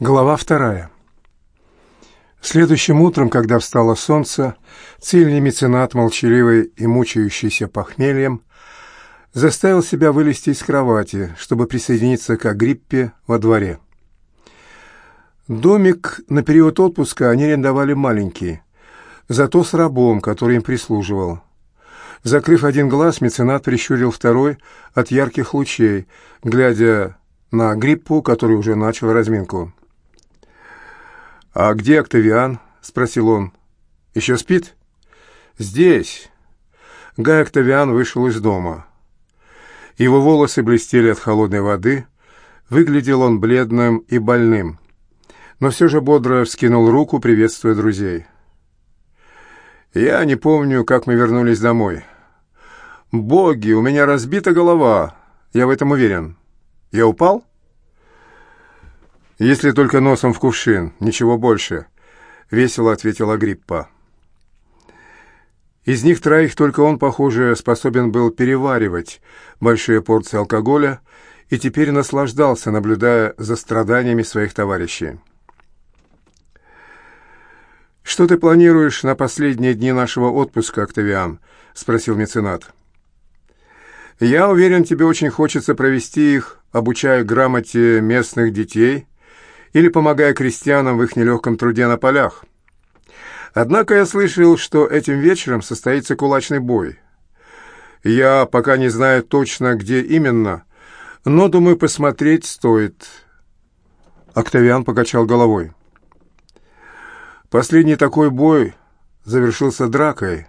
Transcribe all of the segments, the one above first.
Глава вторая. Следующим утром, когда встало солнце, цельный меценат, молчаливый и мучающийся похмельем, заставил себя вылезти из кровати, чтобы присоединиться к Агриппе во дворе. Домик на период отпуска они арендовали маленький, зато с рабом, который им прислуживал. Закрыв один глаз, меценат прищурил второй от ярких лучей, глядя на Агриппу, который уже начал разминку. «А где Октавиан?» — спросил он. «Еще спит?» «Здесь». Гай Октавиан вышел из дома. Его волосы блестели от холодной воды, выглядел он бледным и больным, но все же бодро вскинул руку, приветствуя друзей. «Я не помню, как мы вернулись домой. Боги, у меня разбита голова, я в этом уверен. Я упал?» «Если только носом в кувшин, ничего больше», — весело ответила Гриппа. Из них троих только он, похоже, способен был переваривать большие порции алкоголя и теперь наслаждался, наблюдая за страданиями своих товарищей. «Что ты планируешь на последние дни нашего отпуска, Октавиан?» — спросил меценат. «Я уверен, тебе очень хочется провести их, обучая грамоте местных детей» или помогая крестьянам в их нелегком труде на полях. Однако я слышал, что этим вечером состоится кулачный бой. Я пока не знаю точно, где именно, но, думаю, посмотреть стоит. Октавиан покачал головой. Последний такой бой завершился дракой,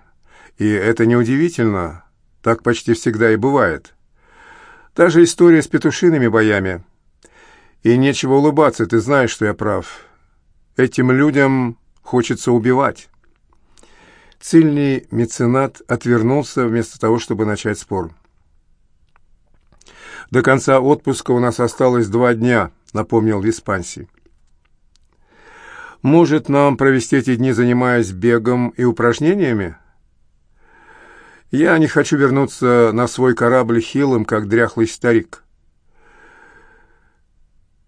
и это неудивительно, так почти всегда и бывает. Та же история с петушиными боями — и нечего улыбаться, ты знаешь, что я прав. Этим людям хочется убивать. Цильный меценат отвернулся вместо того, чтобы начать спор. «До конца отпуска у нас осталось два дня», — напомнил Виспанси. «Может, нам провести эти дни, занимаясь бегом и упражнениями?» «Я не хочу вернуться на свой корабль хилым, как дряхлый старик».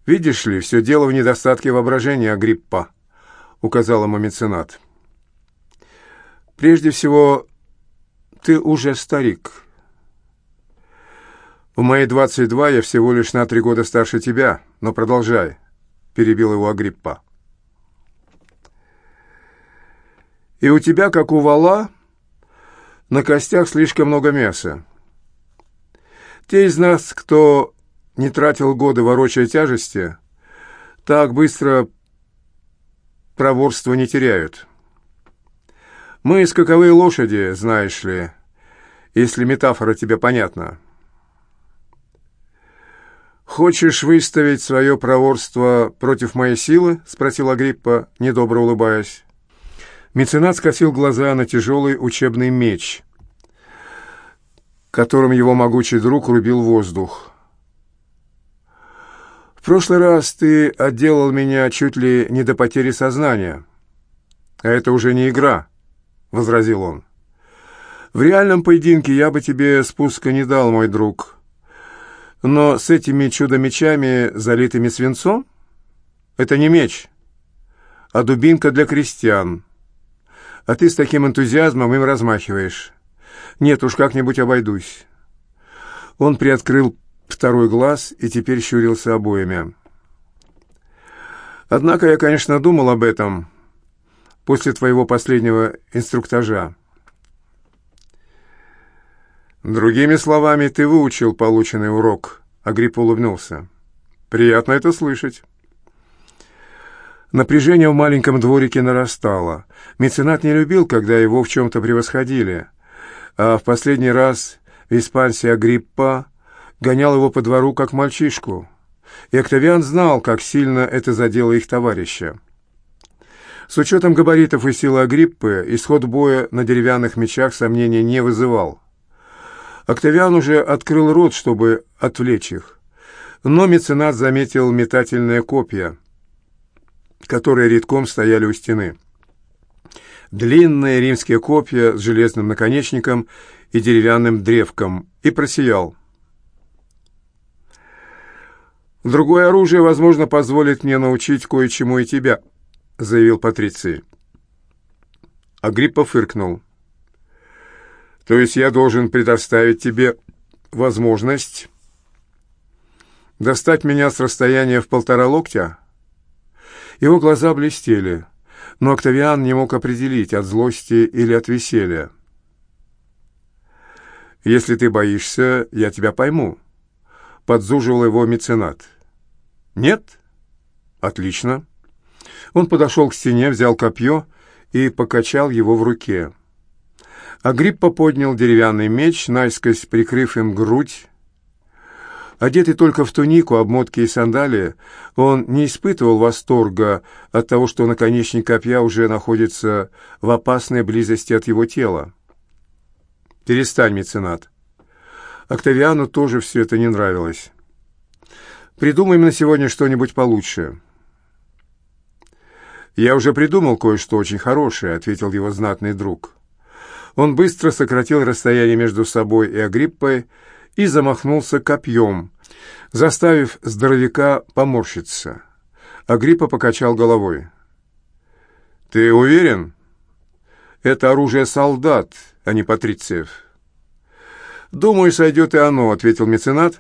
«Видишь ли, все дело в недостатке воображения, Агриппа», — указал ему меценат. «Прежде всего, ты уже старик. В мои двадцать два я всего лишь на три года старше тебя, но продолжай», — перебил его Агриппа. «И у тебя, как у вала, на костях слишком много мяса. Те из нас, кто не тратил годы, ворочая тяжести, так быстро проворство не теряют. Мы скаковые лошади, знаешь ли, если метафора тебе понятна. «Хочешь выставить свое проворство против моей силы?» — спросил Агриппа, недобро улыбаясь. Меценат скосил глаза на тяжелый учебный меч, которым его могучий друг рубил воздух прошлый раз ты отделал меня чуть ли не до потери сознания. А это уже не игра, — возразил он. В реальном поединке я бы тебе спуска не дал, мой друг. Но с этими чудо-мечами, залитыми свинцом, это не меч, а дубинка для крестьян. А ты с таким энтузиазмом им размахиваешь. Нет уж, как-нибудь обойдусь. Он приоткрыл второй глаз и теперь щурился обоими. Однако я, конечно, думал об этом после твоего последнего инструктажа. Другими словами, ты выучил полученный урок, Агрипп улыбнулся. Приятно это слышать. Напряжение в маленьком дворике нарастало. Меценат не любил, когда его в чем-то превосходили. А в последний раз в Испании Агриппа гонял его по двору как мальчишку, и Октавиан знал, как сильно это задело их товарища. С учетом габаритов и силы Агриппы, исход боя на деревянных мечах сомнения не вызывал. Октавиан уже открыл рот, чтобы отвлечь их, но меценат заметил метательные копья, которые редком стояли у стены. Длинные римские копья с железным наконечником и деревянным древком, и просиял. «Другое оружие, возможно, позволит мне научить кое-чему и тебя», — заявил Патриций. Агриппа фыркнул. «То есть я должен предоставить тебе возможность достать меня с расстояния в полтора локтя?» Его глаза блестели, но Октавиан не мог определить, от злости или от веселья. «Если ты боишься, я тебя пойму», — подзуживал его меценат. «Нет? Отлично». Он подошел к стене, взял копье и покачал его в руке. Агриппа поднял деревянный меч, наискось прикрыв им грудь. Одетый только в тунику, обмотки и сандалии, он не испытывал восторга от того, что наконечник копья уже находится в опасной близости от его тела. «Перестань, меценат». Октавиану тоже все это не нравилось. «Придумаем на сегодня что-нибудь получше». «Я уже придумал кое-что очень хорошее», — ответил его знатный друг. Он быстро сократил расстояние между собой и Агриппой и замахнулся копьем, заставив здоровяка поморщиться. Агриппа покачал головой. «Ты уверен? Это оружие солдат, а не патрициев». «Думаю, сойдет и оно», — ответил меценат,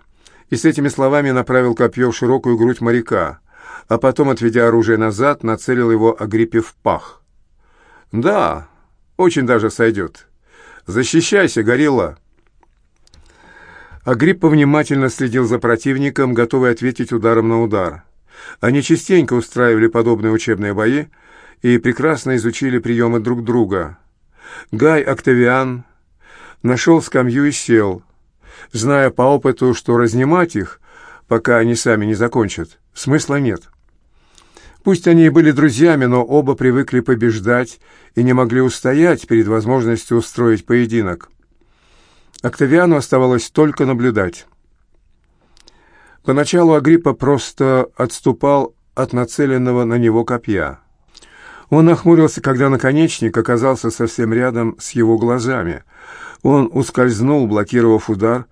и с этими словами направил копье в широкую грудь моряка, а потом, отведя оружие назад, нацелил его Агриппе в пах. «Да, очень даже сойдет. Защищайся, горилла!» Агриппа внимательно следил за противником, готовый ответить ударом на удар. Они частенько устраивали подобные учебные бои и прекрасно изучили приемы друг друга. Гай Октавиан нашел скамью и сел, зная по опыту, что разнимать их, пока они сами не закончат, смысла нет. Пусть они и были друзьями, но оба привыкли побеждать и не могли устоять перед возможностью устроить поединок. Октавиану оставалось только наблюдать. Поначалу Агриппа просто отступал от нацеленного на него копья. Он нахмурился, когда наконечник оказался совсем рядом с его глазами. Он ускользнул, блокировав удар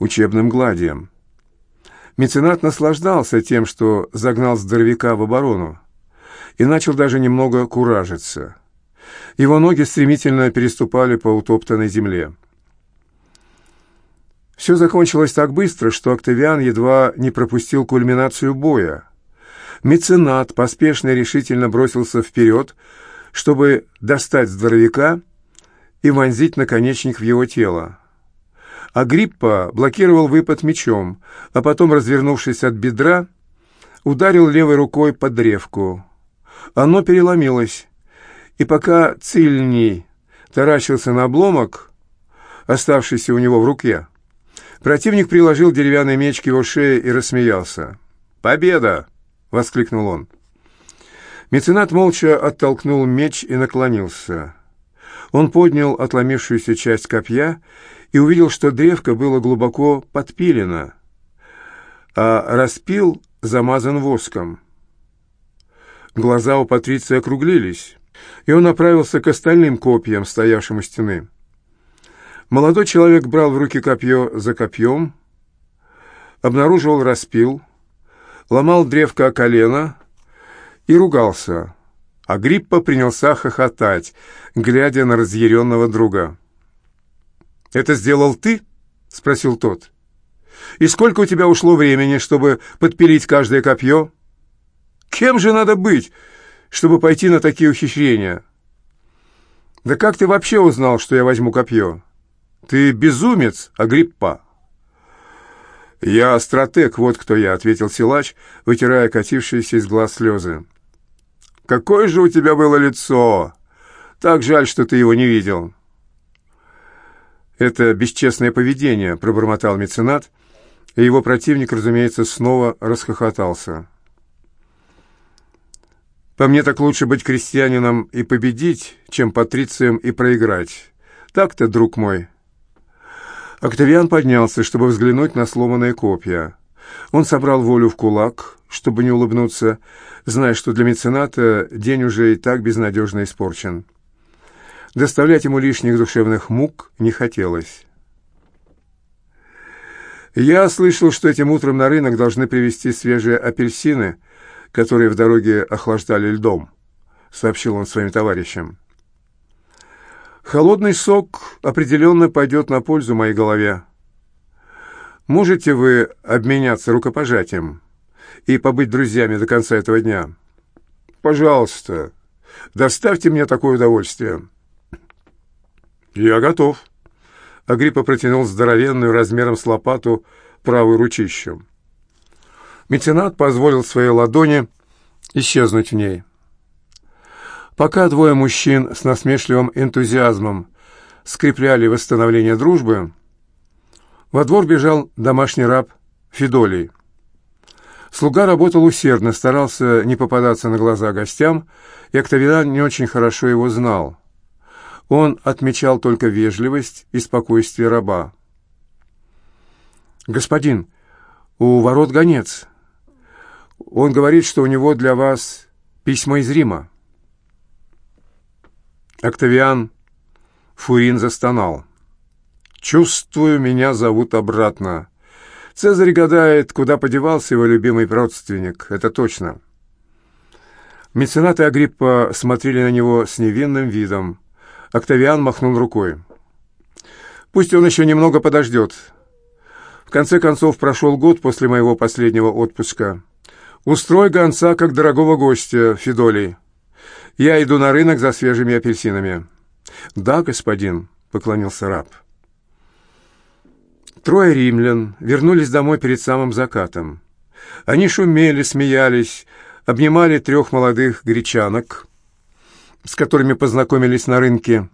учебным гладием. Меценат наслаждался тем, что загнал здоровяка в оборону, и начал даже немного куражиться. Его ноги стремительно переступали по утоптанной земле. Все закончилось так быстро, что Октавиан едва не пропустил кульминацию боя. Меценат поспешно и решительно бросился вперед, чтобы достать здоровяка и вонзить наконечник в его тело. Агриппа блокировал выпад мечом, а потом, развернувшись от бедра, ударил левой рукой под древку. Оно переломилось, и пока Цильний таращился на обломок, оставшийся у него в руке, противник приложил деревянный меч к его шее и рассмеялся. «Победа!» — воскликнул он. Меценат молча оттолкнул меч и наклонился. Он поднял отломившуюся часть копья и увидел, что древко было глубоко подпилено, а распил замазан воском. Глаза у Патриции округлились, и он направился к остальным копьям, стоявшим у стены. Молодой человек брал в руки копье за копьем, обнаруживал распил, ломал древко о колено и ругался. А Гриппа принялся хохотать, глядя на разъяренного друга. «Это сделал ты?» — спросил тот. «И сколько у тебя ушло времени, чтобы подпилить каждое копье? Кем же надо быть, чтобы пойти на такие ухищрения?» «Да как ты вообще узнал, что я возьму копье? Ты безумец, Агриппа!» «Я стратег, вот кто я», — ответил силач, вытирая катившиеся из глаз слезы. «Какое же у тебя было лицо! Так жаль, что ты его не видел». «Это бесчестное поведение», — пробормотал меценат, и его противник, разумеется, снова расхохотался. «По мне так лучше быть крестьянином и победить, чем патрицием и проиграть. Так-то, друг мой». Октавиан поднялся, чтобы взглянуть на сломанные копья. Он собрал волю в кулак, чтобы не улыбнуться, зная, что для мецената день уже и так безнадежно испорчен. Доставлять ему лишних душевных мук не хотелось. Я слышал, что этим утром на рынок должны привезти свежие апельсины, которые в дороге охлаждали льдом, сообщил он своим товарищам. Холодный сок определенно пойдет на пользу моей голове. Можете вы обменяться рукопожатием и побыть друзьями до конца этого дня? Пожалуйста, доставьте мне такое удовольствие. Я готов. Агриппа протянул здоровенную размером с лопату правую ручищу. Меценат позволил своей ладони исчезнуть в ней. Пока двое мужчин с насмешливым энтузиазмом скрепляли восстановление дружбы, во двор бежал домашний раб Фидолий. Слуга работал усердно, старался не попадаться на глаза гостям, и Октавиан не очень хорошо его знал. Он отмечал только вежливость и спокойствие раба. «Господин, у ворот гонец. Он говорит, что у него для вас письма из Рима». Октавиан Фурин застонал. «Чувствую, меня зовут обратно. Цезарь гадает, куда подевался его любимый родственник. Это точно». Меценаты Агриппа смотрели на него с невинным видом. Октавиан махнул рукой. «Пусть он еще немного подождет. В конце концов, прошел год после моего последнего отпуска. Устрой гонца как дорогого гостя, Фидолий. Я иду на рынок за свежими апельсинами». «Да, господин», — поклонился раб. Трое римлян вернулись домой перед самым закатом. Они шумели, смеялись, обнимали трех молодых гречанок — с которыми познакомились на рынке.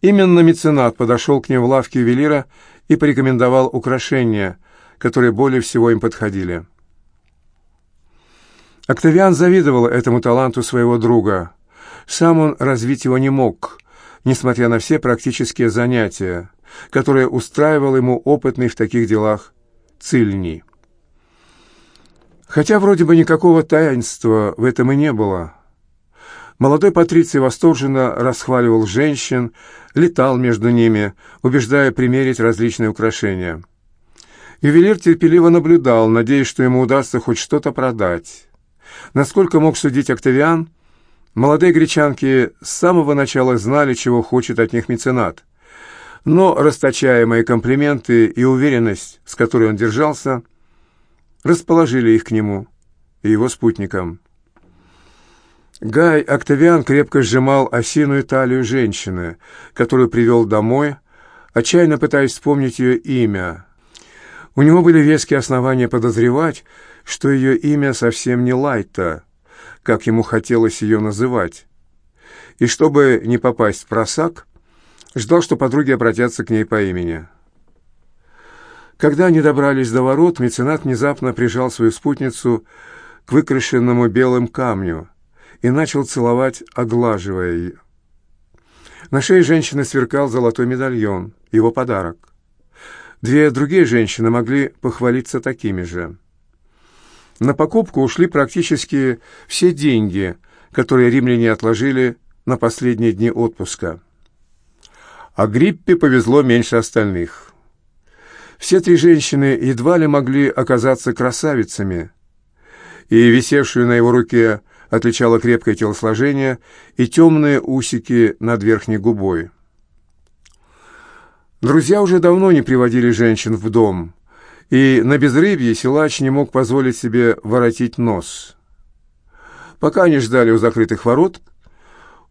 Именно меценат подошел к ним в лавке ювелира и порекомендовал украшения, которые более всего им подходили. Октавиан завидовал этому таланту своего друга. Сам он развить его не мог, несмотря на все практические занятия, которые устраивал ему опытный в таких делах Цильний. Хотя вроде бы никакого таинства в этом и не было. Молодой Патриций восторженно расхваливал женщин, летал между ними, убеждая примерить различные украшения. Ювелир терпеливо наблюдал, надеясь, что ему удастся хоть что-то продать. Насколько мог судить Октавиан, молодые гречанки с самого начала знали, чего хочет от них меценат. Но расточаемые комплименты и уверенность, с которой он держался, расположили их к нему и его спутникам. Гай Октавиан крепко сжимал осиную талию женщины, которую привел домой, отчаянно пытаясь вспомнить ее имя. У него были веские основания подозревать, что ее имя совсем не Лайта, как ему хотелось ее называть. И чтобы не попасть в просак, ждал, что подруги обратятся к ней по имени. Когда они добрались до ворот, меценат внезапно прижал свою спутницу к выкрашенному белым камню — и начал целовать, оглаживая ее. На шее женщины сверкал золотой медальон, его подарок. Две другие женщины могли похвалиться такими же. На покупку ушли практически все деньги, которые римляне отложили на последние дни отпуска. А Гриппе повезло меньше остальных. Все три женщины едва ли могли оказаться красавицами, и висевшую на его руке отличало крепкое телосложение и темные усики над верхней губой. Друзья уже давно не приводили женщин в дом, и на безрыбье силач не мог позволить себе воротить нос. Пока они ждали у закрытых ворот,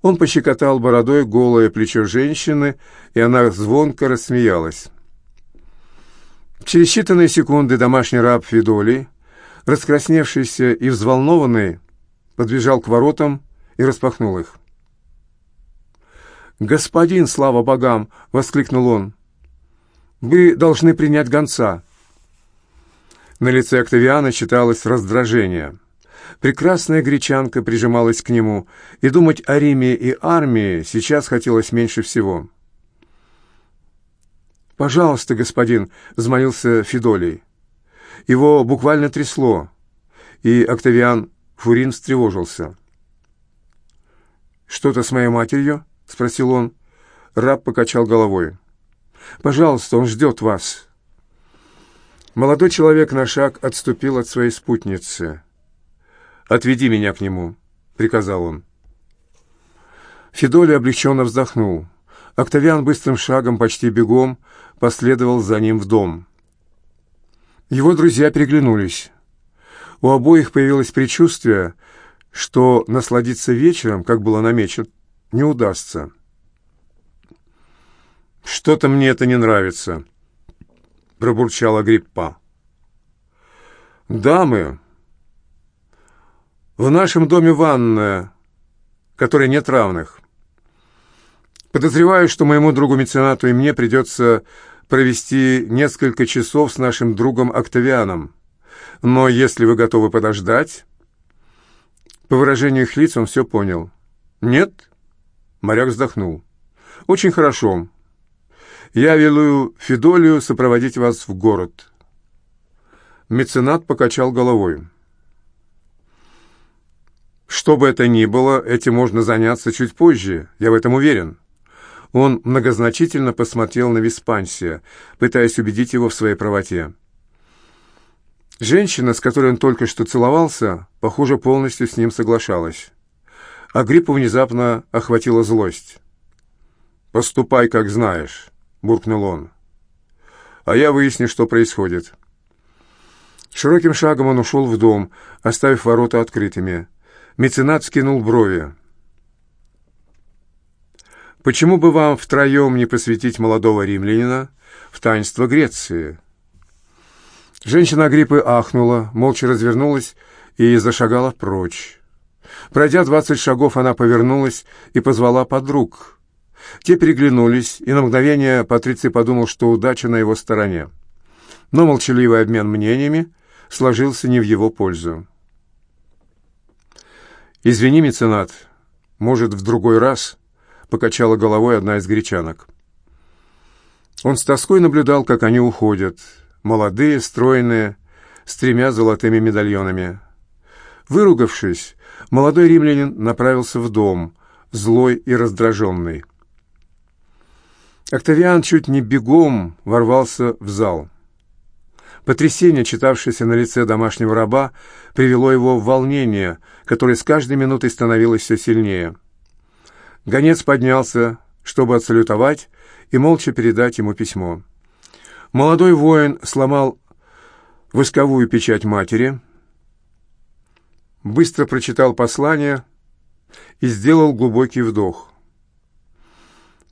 он пощекотал бородой голое плечо женщины, и она звонко рассмеялась. Через считанные секунды домашний раб Фидолий, раскрасневшийся и взволнованный, подбежал к воротам и распахнул их. «Господин, слава богам!» — воскликнул он. «Вы должны принять гонца». На лице Октавиана читалось раздражение. Прекрасная гречанка прижималась к нему, и думать о Риме и армии сейчас хотелось меньше всего. «Пожалуйста, господин», — взмолился Фидолий. Его буквально трясло, и Октавиан Фурин встревожился. «Что-то с моей матерью?» — спросил он. Раб покачал головой. «Пожалуйста, он ждет вас». Молодой человек на шаг отступил от своей спутницы. «Отведи меня к нему», — приказал он. Федоли облегченно вздохнул. Октавиан быстрым шагом, почти бегом, последовал за ним в дом. Его друзья переглянулись. У обоих появилось предчувствие, что насладиться вечером, как было намечено, не удастся. «Что-то мне это не нравится», — пробурчала Гриппа. «Дамы, в нашем доме ванная, которой нет равных. Подозреваю, что моему другу-меценату и мне придется провести несколько часов с нашим другом Октавианом. Но если вы готовы подождать...» По выражению их лиц он все понял. «Нет?» Моряк вздохнул. «Очень хорошо. Я велю Федолию сопроводить вас в город». Меценат покачал головой. «Что бы это ни было, этим можно заняться чуть позже, я в этом уверен». Он многозначительно посмотрел на Виспансия, пытаясь убедить его в своей правоте. Женщина, с которой он только что целовался, похоже, полностью с ним соглашалась. А Гриппу внезапно охватила злость. «Поступай, как знаешь», — буркнул он. «А я выясню, что происходит». Широким шагом он ушел в дом, оставив ворота открытыми. Меценат скинул брови. Почему бы вам втроем не посвятить молодого римлянина в таинство Греции? Женщина Агриппы ахнула, молча развернулась и зашагала прочь. Пройдя двадцать шагов, она повернулась и позвала подруг. Те переглянулись, и на мгновение Патриций подумал, что удача на его стороне. Но молчаливый обмен мнениями сложился не в его пользу. «Извини, меценат, может, в другой раз?» — покачала головой одна из гречанок. Он с тоской наблюдал, как они уходят. Молодые, стройные, с тремя золотыми медальонами. Выругавшись, молодой римлянин направился в дом, злой и раздраженный. Октавиан чуть не бегом ворвался в зал. Потрясение, читавшееся на лице домашнего раба, привело его в волнение, которое с каждой минутой становилось все сильнее. Гонец поднялся, чтобы отсалютовать и молча передать ему письмо. Молодой воин сломал восковую печать матери, быстро прочитал послание и сделал глубокий вдох.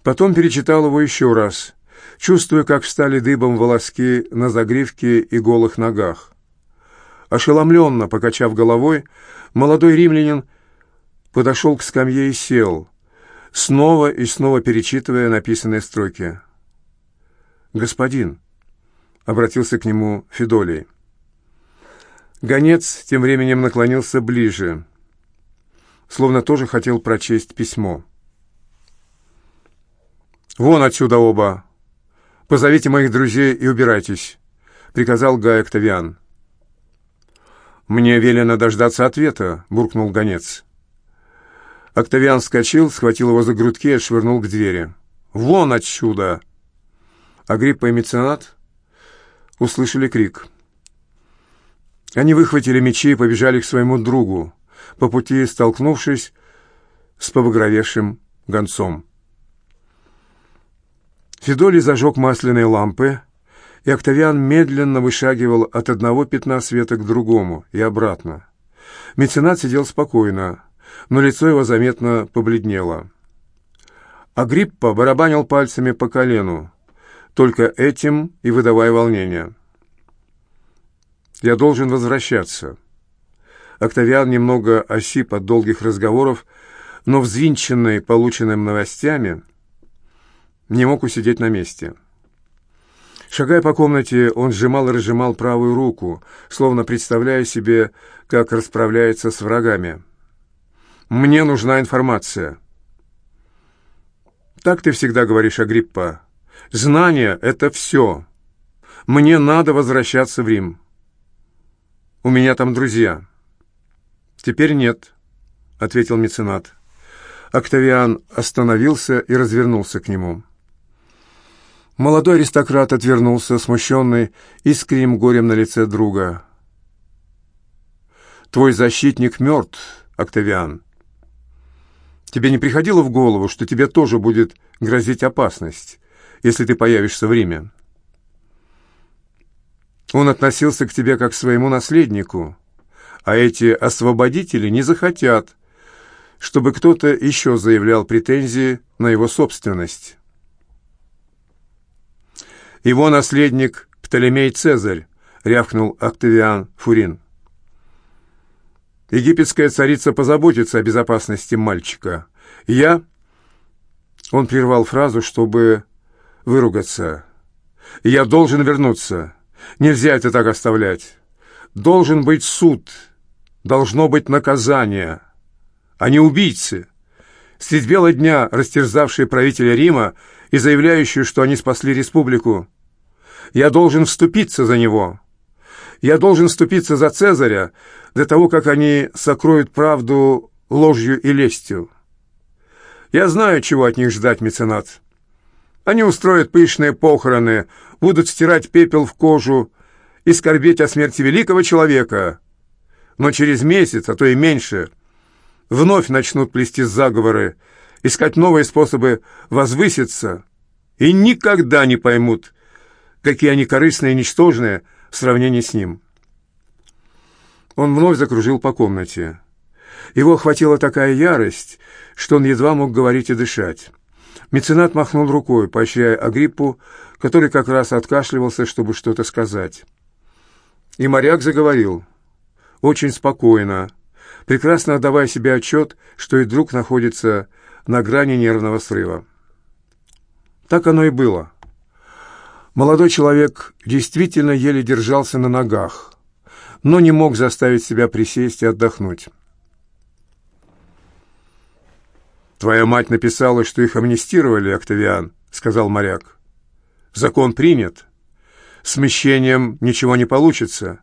Потом перечитал его еще раз, чувствуя, как встали дыбом волоски на загривке и голых ногах. Ошеломленно покачав головой, молодой римлянин подошел к скамье и сел, снова и снова перечитывая написанные строки. «Господин», — обратился к нему Федолий. Гонец тем временем наклонился ближе, словно тоже хотел прочесть письмо. «Вон отсюда оба! Позовите моих друзей и убирайтесь», — приказал Гай Октавиан. «Мне велено дождаться ответа», — буркнул гонец. Октавиан вскочил, схватил его за грудки и отшвырнул к двери. «Вон отсюда!» Агриппа и меценат услышали крик. Они выхватили мечи и побежали к своему другу, по пути столкнувшись с побагровевшим гонцом. Федолий зажег масляные лампы, и Октавиан медленно вышагивал от одного пятна света к другому и обратно. Меценат сидел спокойно, но лицо его заметно побледнело. Агриппа барабанил пальцами по колену, только этим и выдавая волнение. «Я должен возвращаться». Октавиан немного осип от долгих разговоров, но взвинченный полученными новостями не мог усидеть на месте. Шагая по комнате, он сжимал и разжимал правую руку, словно представляя себе, как расправляется с врагами. Мне нужна информация. Так ты всегда говоришь, Агриппа. Знание — это все. Мне надо возвращаться в Рим. У меня там друзья. Теперь нет, — ответил меценат. Октавиан остановился и развернулся к нему. Молодой аристократ отвернулся, смущенный искренним горем на лице друга. «Твой защитник мертв, Октавиан. Тебе не приходило в голову, что тебе тоже будет грозить опасность, если ты появишься в Риме?» Он относился к тебе как к своему наследнику, а эти освободители не захотят, чтобы кто-то еще заявлял претензии на его собственность. Его наследник Птолемей Цезарь, рявкнул Октавиан Фурин. Египетская царица позаботится о безопасности мальчика. Я... Он прервал фразу, чтобы выругаться. «Я должен вернуться. Нельзя это так оставлять. Должен быть суд. Должно быть наказание. Они убийцы. Средь бела дня растерзавшие правителя Рима и заявляющие, что они спасли республику. Я должен вступиться за него. Я должен вступиться за Цезаря для того, как они сокроют правду ложью и лестью. Я знаю, чего от них ждать, меценат. Они устроят пышные похороны, будут стирать пепел в кожу и скорбеть о смерти великого человека. Но через месяц, а то и меньше, вновь начнут плести заговоры, искать новые способы возвыситься и никогда не поймут, какие они корыстные и ничтожные в сравнении с ним. Он вновь закружил по комнате. Его охватила такая ярость, что он едва мог говорить и дышать. Меценат махнул рукой, поощряя Агриппу, который как раз откашливался, чтобы что-то сказать. И моряк заговорил. Очень спокойно, прекрасно отдавая себе отчет, что и друг находится на грани нервного срыва. Так оно и было. Молодой человек действительно еле держался на ногах, но не мог заставить себя присесть и отдохнуть. «Твоя мать написала, что их амнистировали, Октавиан», — сказал моряк. «Закон принят. Смещением ничего не получится,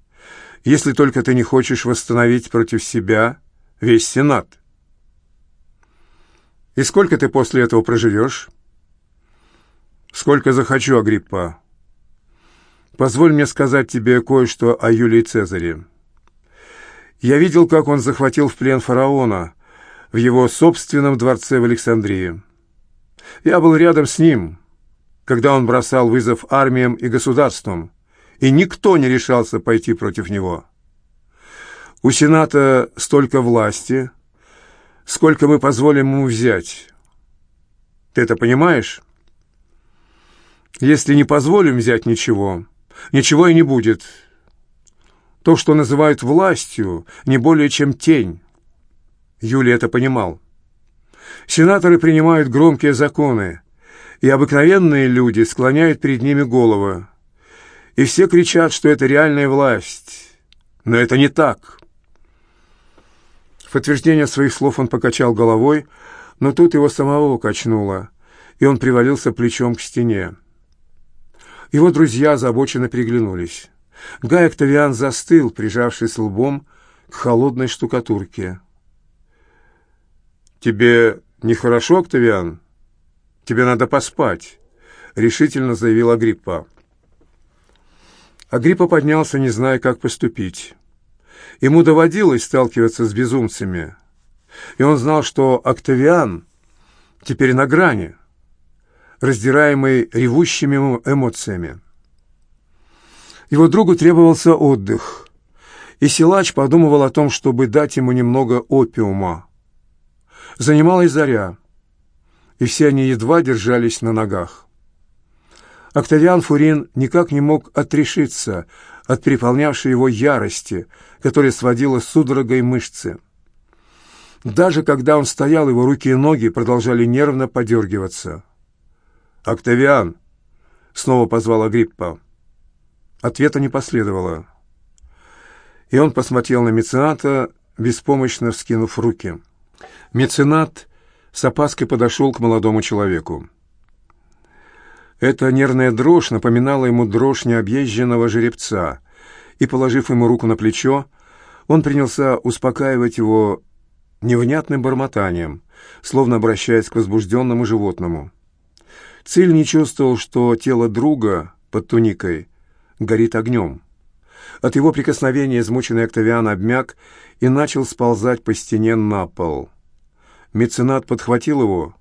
если только ты не хочешь восстановить против себя весь Сенат». «И сколько ты после этого проживешь?» «Сколько захочу, Агриппа. Позволь мне сказать тебе кое-что о Юлии Цезаре. Я видел, как он захватил в плен фараона в его собственном дворце в Александрии. Я был рядом с ним, когда он бросал вызов армиям и государствам, и никто не решался пойти против него. У Сената столько власти, сколько мы позволим ему взять. Ты это понимаешь?» Если не позволим взять ничего, ничего и не будет. То, что называют властью, не более чем тень. Юлий это понимал. Сенаторы принимают громкие законы, и обыкновенные люди склоняют перед ними головы. И все кричат, что это реальная власть. Но это не так. В подтверждение своих слов он покачал головой, но тут его самого качнуло, и он привалился плечом к стене. Его друзья озабоченно переглянулись. Гай Октавиан застыл, прижавшись лбом к холодной штукатурке. «Тебе нехорошо, Октавиан? Тебе надо поспать», — решительно заявил Агриппа. Агриппа поднялся, не зная, как поступить. Ему доводилось сталкиваться с безумцами, и он знал, что Октавиан теперь на грани раздираемый ревущими эмоциями. Его другу требовался отдых, и силач подумывал о том, чтобы дать ему немного опиума. Занималась заря, и все они едва держались на ногах. Октавиан Фурин никак не мог отрешиться от переполнявшей его ярости, которая сводила судорогой мышцы. Даже когда он стоял, его руки и ноги продолжали нервно подергиваться. «Октавиан!» — снова позвал Агриппа. Ответа не последовало. И он посмотрел на мецената, беспомощно вскинув руки. Меценат с опаской подошел к молодому человеку. Эта нервная дрожь напоминала ему дрожь необъезженного жеребца, и, положив ему руку на плечо, он принялся успокаивать его невнятным бормотанием, словно обращаясь к возбужденному животному. Циль не чувствовал, что тело друга под туникой горит огнем. От его прикосновения измученный Октавиан обмяк и начал сползать по стене на пол. Меценат подхватил его,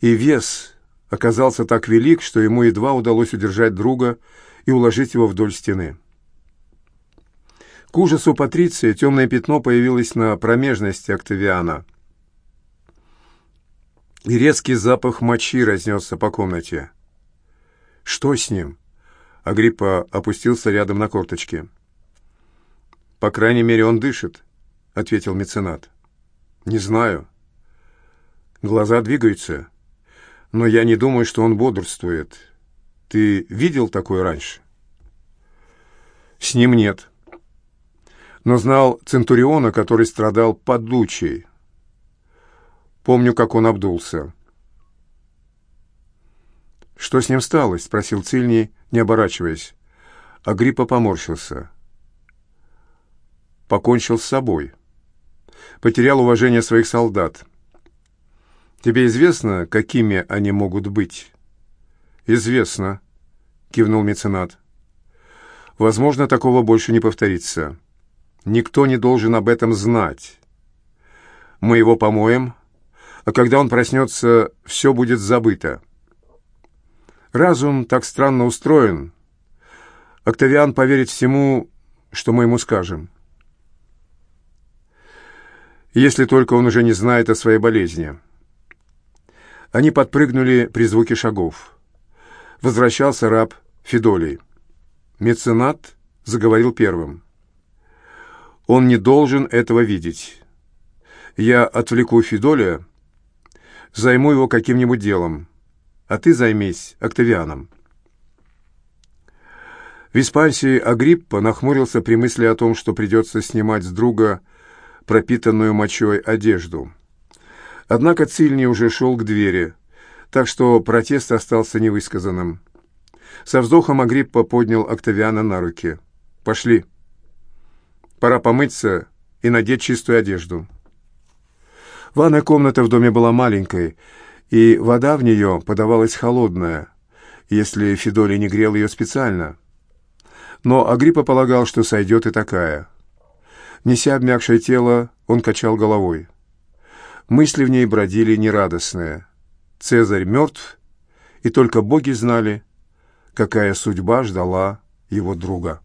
и вес оказался так велик, что ему едва удалось удержать друга и уложить его вдоль стены. К ужасу Патриции темное пятно появилось на промежности Октавиана. И резкий запах мочи разнесся по комнате. «Что с ним?» Агриппа опустился рядом на корточки. «По крайней мере, он дышит», — ответил меценат. «Не знаю. Глаза двигаются, но я не думаю, что он бодрствует. Ты видел такое раньше?» «С ним нет. Но знал Центуриона, который страдал подучей. Помню, как он обдулся». «Что с ним стало?» — спросил Цильний, не оборачиваясь. Агриппа поморщился. «Покончил с собой. Потерял уважение своих солдат. Тебе известно, какими они могут быть?» «Известно», — кивнул меценат. «Возможно, такого больше не повторится. Никто не должен об этом знать. Мы его помоем, а когда он проснется, все будет забыто». Разум так странно устроен. Октавиан поверит всему, что мы ему скажем. Если только он уже не знает о своей болезни. Они подпрыгнули при звуке шагов. Возвращался раб Федолий. Меценат заговорил первым. Он не должен этого видеть. Я отвлеку Федолия, займу его каким-нибудь делом а ты займись Октавианом». Веспансий Агриппа нахмурился при мысли о том, что придется снимать с друга пропитанную мочой одежду. Однако Цильний уже шел к двери, так что протест остался невысказанным. Со вздохом Агриппа поднял Октавиана на руки. «Пошли. Пора помыться и надеть чистую одежду». Ванная комната в доме была маленькой, и вода в нее подавалась холодная, если Федоли не грел ее специально. Но Агриппа полагал, что сойдет и такая. Неся обмякшее тело, он качал головой. Мысли в ней бродили нерадостные. Цезарь мертв, и только боги знали, какая судьба ждала его друга.